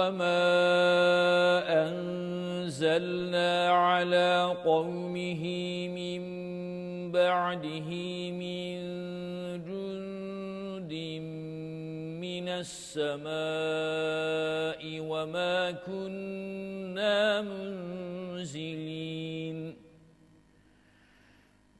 وما أنزلنا على قومه من بعده من جند من السماء وما كنا منزلين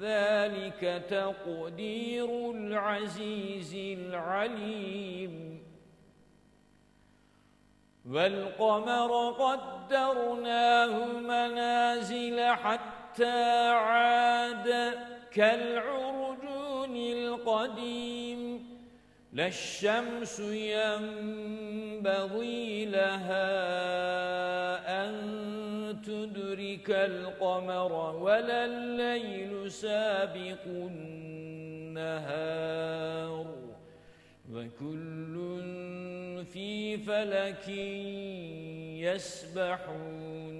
ذلك تقدير العزيز العليم. والقمر قدرناه منازل حتى عاد كالعرجون القديم. لا الشمس ينبغي لها أن تدرك القمر ولا الليل سابق النهار وكل في فلك يسبحون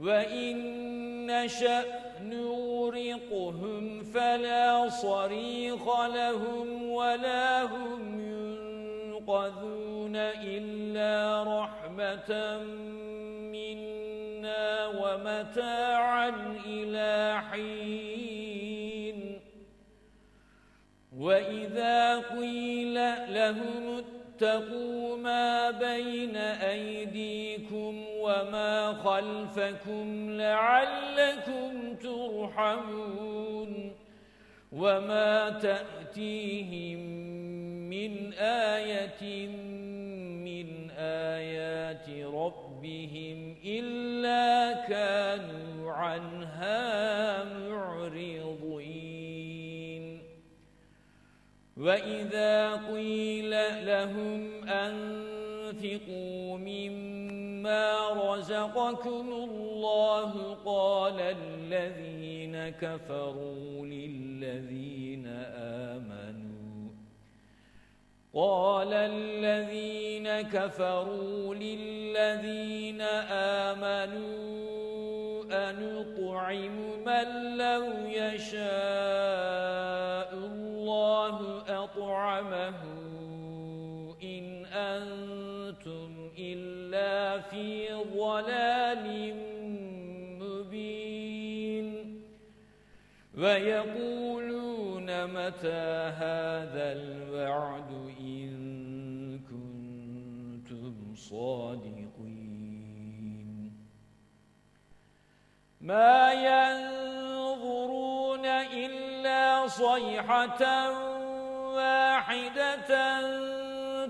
وإن نشأ نورقهم فلا صريخ لهم ولا هم ينقذون إلا رحمة منا ومتاعا إلى حين وإذا قيل لهم اتقوا ما بين أيديكم وما خلفكم لعلكم ترحمون وما تأتيهم من آية من آيات ربهم إلا كانوا عنها معرضين وإذا قيل لهم أنفقوا مما رزقكم الله قال الذين كفروا للذين آمنوا. قال الذين كفروا للذين آمنوا أنطعم من لو يشاء الله أطعمه إن أنتم إلا في ضلال مبين. ويقولون متى هذا الوعد إن كنتم صادقين. ما ينظرون إلا صيحة واحدة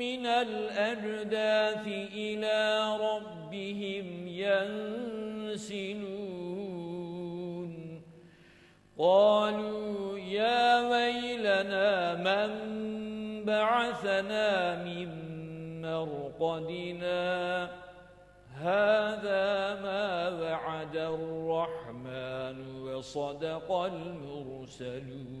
من الأجداث إلى ربهم ينسلون قالوا يا ويلنا من بعثنا من مرقدنا هذا ما وعد الرحمن وصدق المرسلون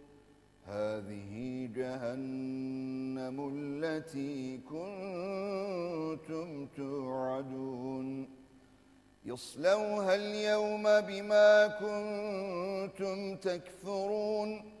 هذه جهنم التي كنتم توعدون. يصلوها اليوم بما كنتم تكفرون.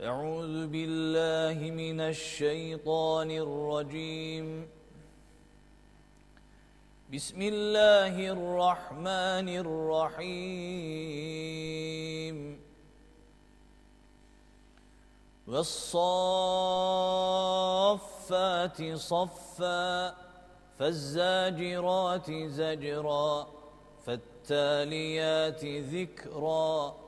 أعوذ بالله من الشيطان الرجيم. بسم الله الرحمن الرحيم. والصافات صفا فالزاجرات زجرا فالتاليات ذكرا.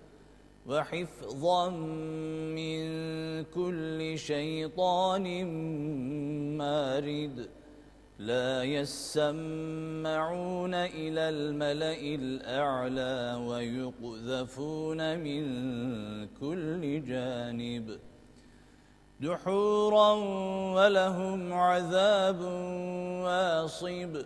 وحفظا من كل شيطان مارد. لا يسمعون إلى الملأ الأعلى ويقذفون من كل جانب. دحورا ولهم عذاب واصب.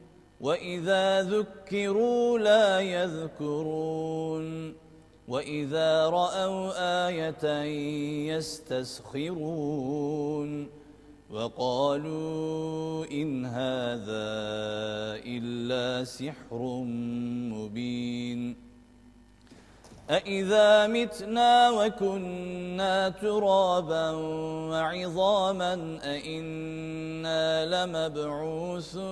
وإذا ذكروا لا يذكرون وإذا رأوا آية يستسخرون وقالوا إن هذا إلا سحر مبين أإذا متنا وكنا ترابا وعظاما أإنا لمبعوثون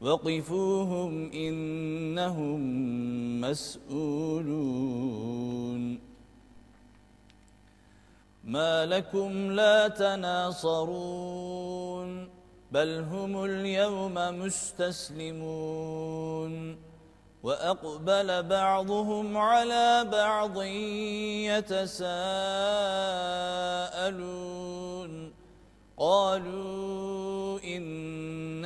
وقفوهم إنهم مسؤولون ما لكم لا تناصرون بل هم اليوم مستسلمون وأقبل بعضهم على بعض يتساءلون قالوا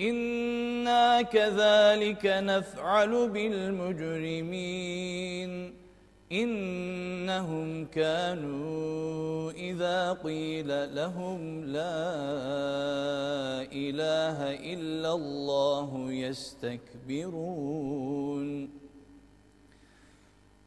إنا كذلك نفعل بالمجرمين إنهم كانوا إذا قيل لهم لا إله إلا الله يستكبرون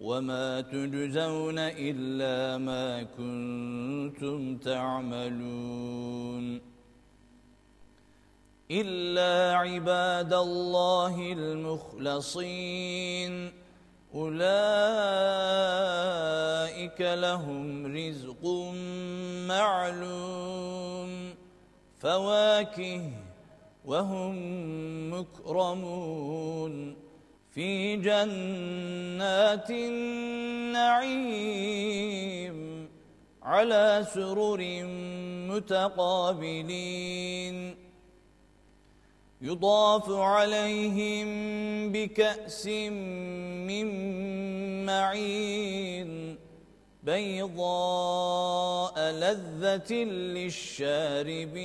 وما تجزون إلا ما كنتم تعملون إلا عباد الله المخلصين أولئك لهم رزق معلوم فواكه وهم مكرمون في جنات النعيم على سرر متقابلين. يطاف عليهم بكأس من معين بيضاء لذة للشاربين.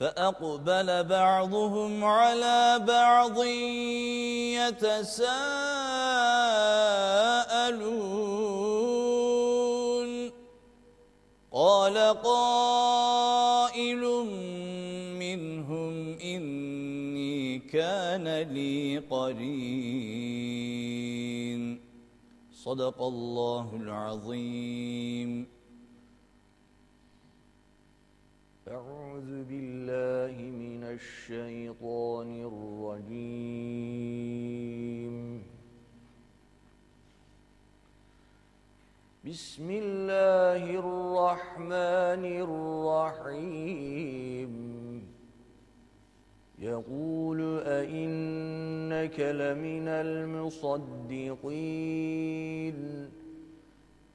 فأقبل بعضهم على بعض يتساءلون. قال قائل منهم إني كان لي قرين. صدق الله العظيم. أعوذ بالله من الشيطان الرجيم. بسم الله الرحمن الرحيم. يقول أئنك لمن المصدقين.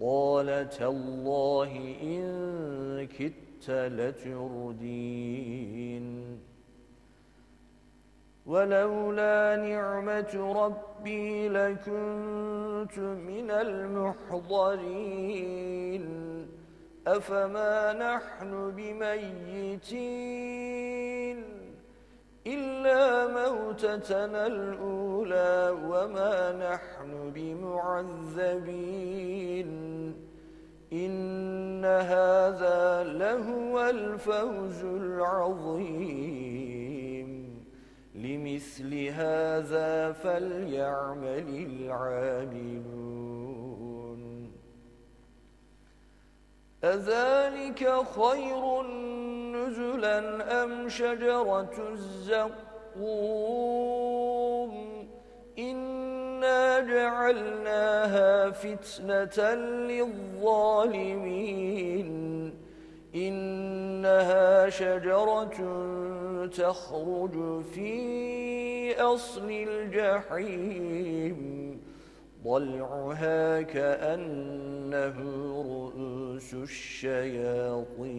قال تالله إن كدت لتردين. ولولا نعمة ربي لكنت من المحضرين. أفما نحن بميتين؟ إلا موتتنا الأولى وما نحن بمعذبين. إن هذا لهو الفوز العظيم. لمثل هذا فليعمل العاملون. أذلك خير نزلا أم شجرة الزقوم إنا جعلناها فتنة للظالمين إنها شجرة تخرج في أصل الجحيم ضلعها كأنه رؤوس الشياطين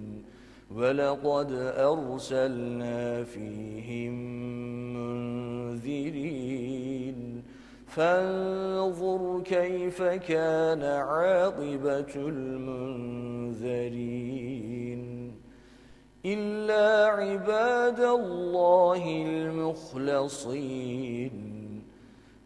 ولقد أرسلنا فيهم منذرين. فانظر كيف كان عاقبة المنذرين. إلا عباد الله المخلصين.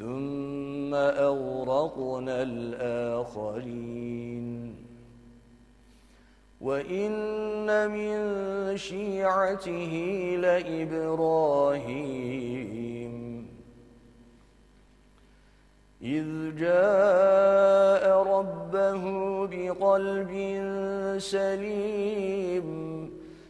ثم أغرقنا الآخرين. وإن من شيعته لإبراهيم. إذ جاء ربه بقلب سليم.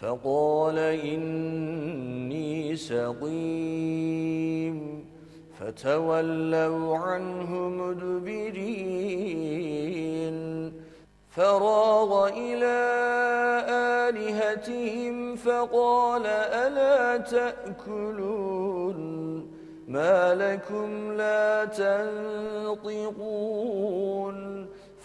فقال إني سقيم. فتولوا عنه مدبرين. فراغ إلى آلهتهم فقال ألا تأكلون؟ ما لكم لا تنطقون.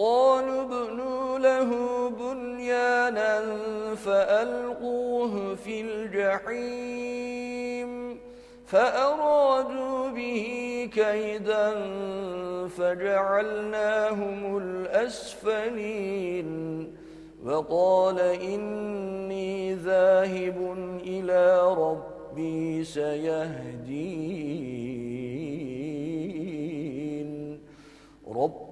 قالوا ابنوا له بنيانا فألقوه في الجحيم فأرادوا به كيدا فجعلناهم الأسفلين وقال إني ذاهب إلى ربي سيهدين.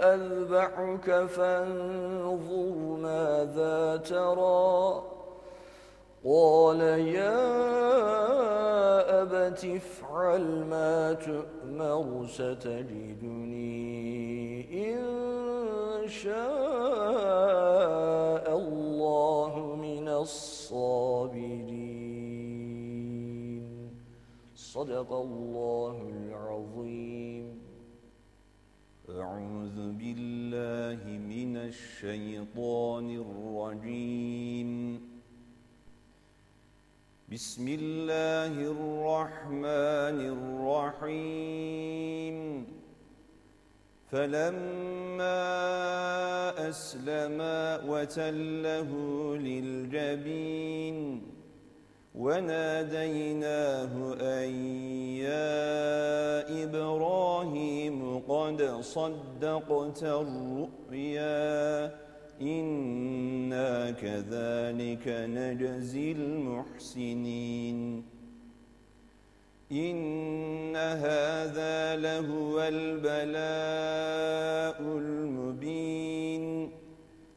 أذبحك فانظر ماذا ترى. قال يا أبت افعل ما تؤمر ستجدني إن شاء الله من الصابرين. صدق الله العظيم. أعوذ بالله من الشيطان الرجيم. بسم الله الرحمن الرحيم. فلما أسلما وتله للجبين وناديناه أن يا إبراهيم قد صدقت الرؤيا إنا كذلك نجزي المحسنين. إن هذا لهو البلاء المبين.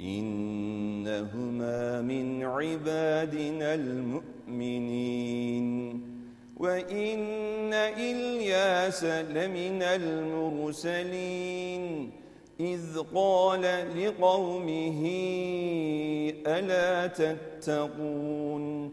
إنهما من عبادنا المؤمنين. وإن إلياس لمن المرسلين. إذ قال لقومه ألا تتقون؟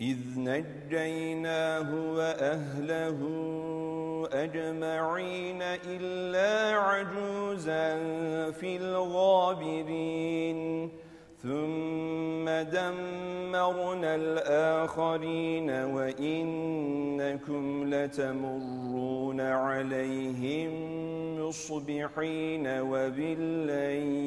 إذ نجيناه وأهله أجمعين إلا عجوزا في الغابرين. ثم دمرنا الآخرين وإنكم لتمرون عليهم مصبحين وبالليل.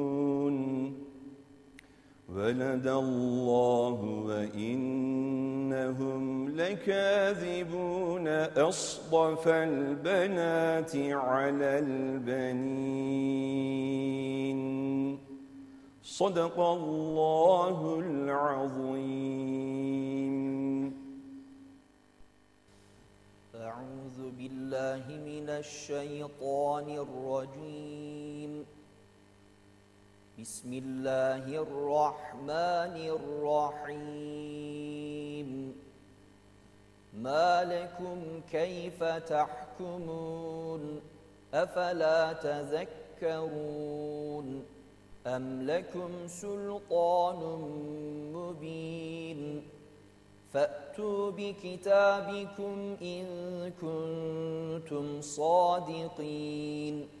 ولد الله وإنهم لكاذبون أصطفى البنات على البنين. صدق الله العظيم. أعوذ بالله من الشيطان الرجيم. بسم الله الرحمن الرحيم ما لكم كيف تحكمون أفلا تذكرون أم لكم سلطان مبين فأتوا بكتابكم إن كنتم صادقين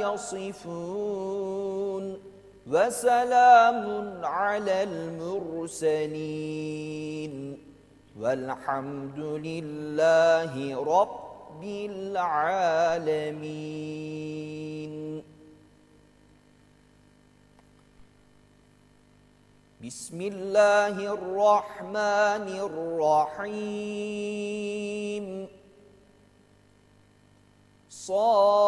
يصفون. وسلام على المرسلين. والحمد لله رب العالمين. بسم الله الرحمن الرحيم. صاد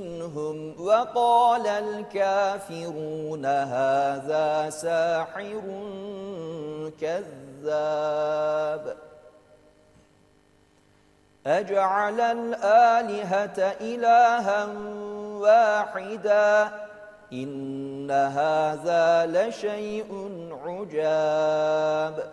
منهم وقال الكافرون هذا ساحر كذاب. أجعل الآلهة إلها واحدا إن هذا لشيء عجاب.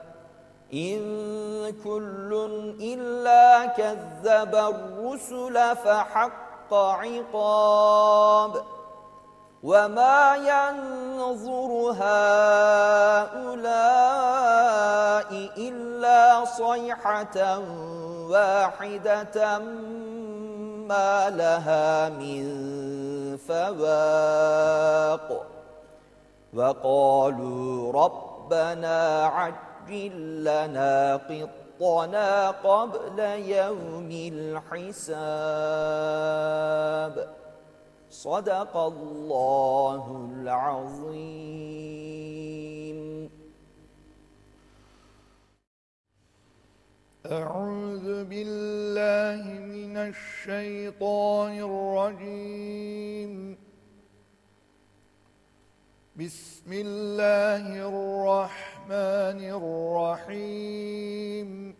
إن كل إلا كذب الرسل فحق عقاب وما ينظر هؤلاء إلا صيحة واحدة ما لها من فواق وقالوا ربنا عجل لنا قطنا قبل يوم الحساب. صدق الله العظيم. أعوذ بالله من الشيطان الرجيم. الله الرحمن الرحيم.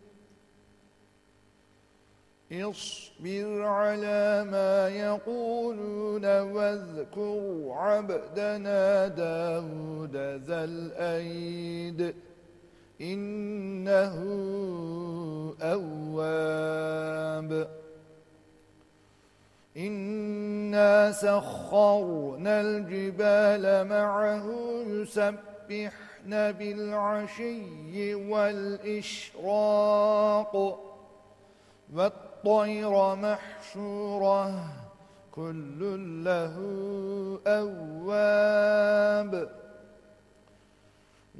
اصبر على ما يقولون واذكر عبدنا داود ذا الأيد. إنه أواب. إنا سخرنا الجبال معه يسبحن بالعشي والإشراق والطير محشورة كل له أواب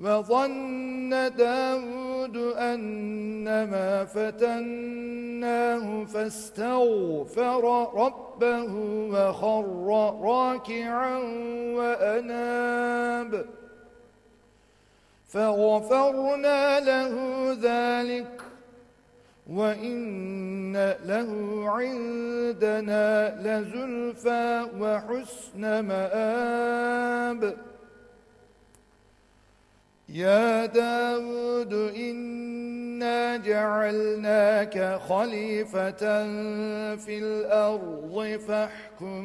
وظن داود أنما فتناه فاستغفر ربه وخر راكعا وأناب. فغفرنا له ذلك وإن له عندنا لزلفى وحسن مآب. يا داود إنا جعلناك خليفة في الأرض فاحكم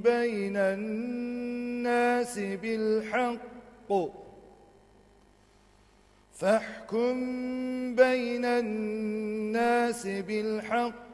بين الناس بالحق. فاحكم بين الناس بالحق.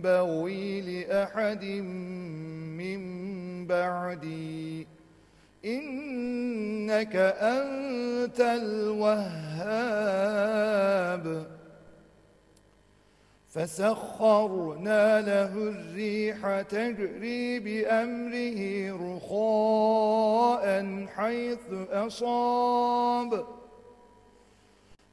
ينبغي لأحد من بعدي. إنك أنت الوهاب. فسخرنا له الريح تجري بأمره رخاء حيث أصاب.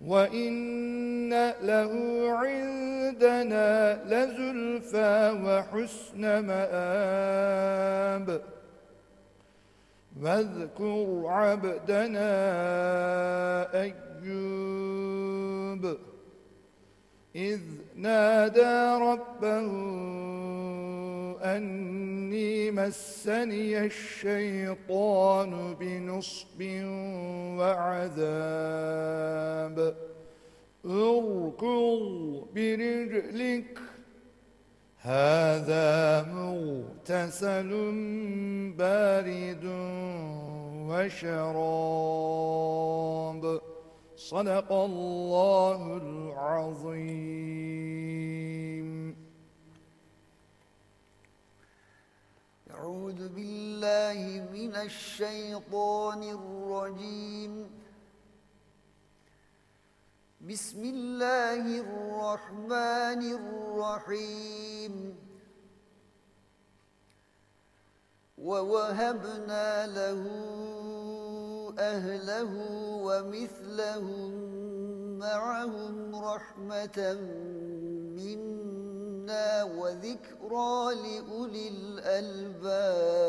وإن له عندنا لزلفى وحسن مآب واذكر عبدنا أيوب إذ نادى ربه أني مسني الشيطان بنصب وعذاب. اركض برجلك هذا مغتسل بارد وشراب. صدق الله العظيم أعوذ بالله من الشيطان الرجيم. بسم الله الرحمن الرحيم. ووهبنا له أهله ومثلهم معهم رحمة منا وذكرى لأولي الألباب.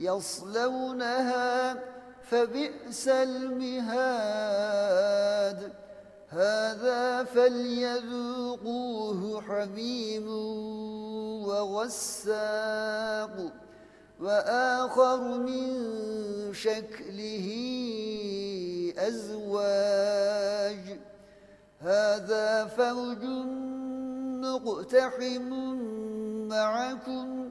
يصلونها فبئس المهاد. هذا فليذوقوه حميم وغساق وآخر من شكله أزواج. هذا فوج مقتحم معكم.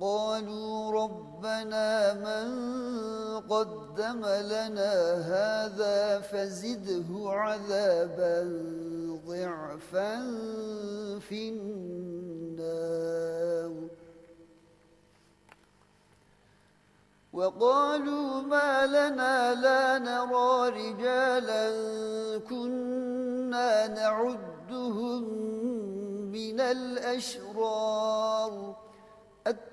قالوا ربنا من قدم لنا هذا فزده عذابا ضعفا في النار. وقالوا ما لنا لا نرى رجالا كنا نعدهم من الأشرار.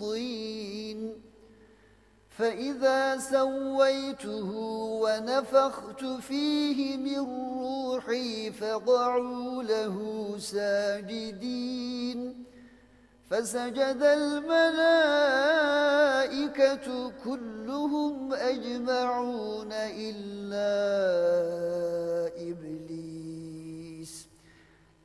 طين فإذا سويته ونفخت فيه من روحي فقعوا له ساجدين فسجد الملائكة كلهم أجمعون إلا إبليس.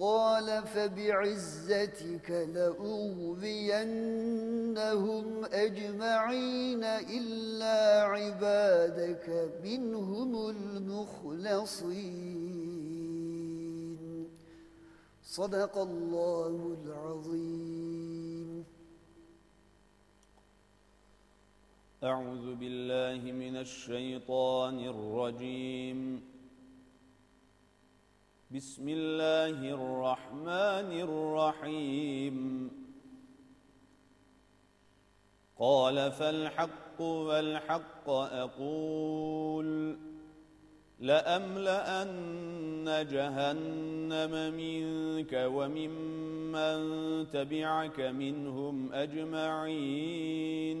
قال فبعزتك لأغوينهم أجمعين إلا عبادك منهم المخلصين. صدق الله العظيم. أعوذ بالله من الشيطان الرجيم. بسم الله الرحمن الرحيم. قال فالحق والحق أقول لأملأن جهنم منك وممن تبعك منهم أجمعين.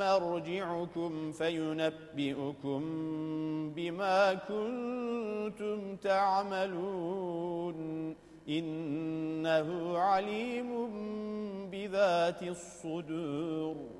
مَرْجِعُكُمْ فَيُنَبِّئُكُم بِمَا كُنتُمْ تَعْمَلُونَ. إِنَّهُ عَلِيمٌ بِذَاتِ الصُّدُورِ.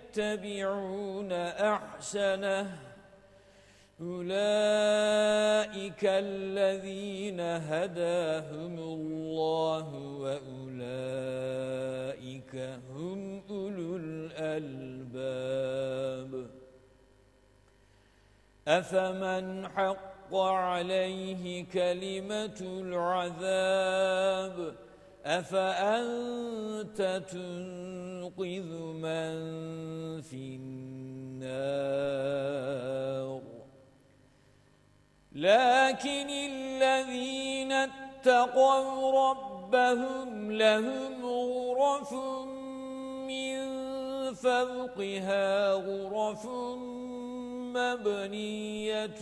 يتبعون أحسنه. أولئك الذين هداهم الله وأولئك هم أولو الألباب. أفمن حق عليه كلمة العذاب؟ أفأنت تنقذ من في النار؟ لكن الذين اتقوا ربهم لهم غرف من فوقها غرف مبنية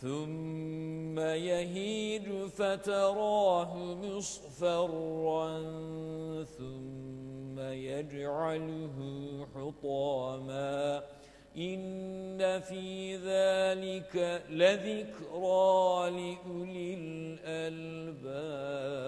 ثم يهيج فتراه مصفرا ثم يجعله حطاما. إن في ذلك لذكرى لأولي الألباب.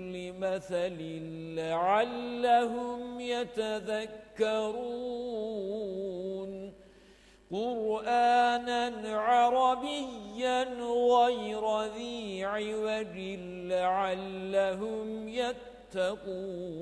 مثل لعلهم يتذكرون قرآنا عربيا غير ذي عوج لعلهم يتقون